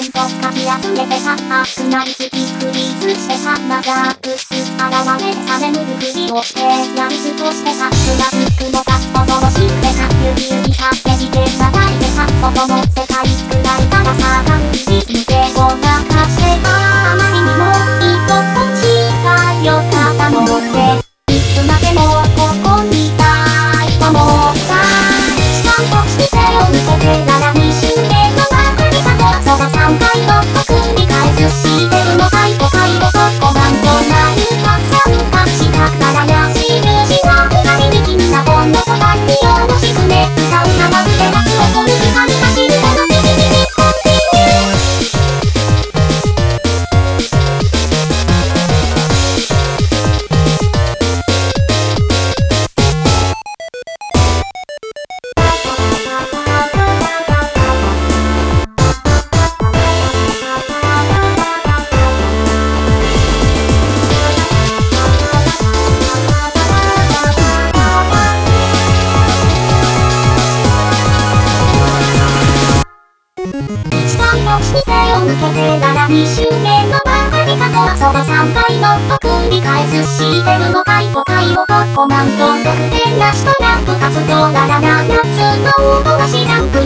ントかき集めてさあくなりすぎフリーズしてさまだブス現れてさ眠るふりをしてやり過ごしてさつらつくのが恐ろしくて時間の姿勢を向けてなら2周目の番組かとそば3回のと繰り返すしてるのかい5回をコマンド得点なしとランプ活動なら7つの音がしランプ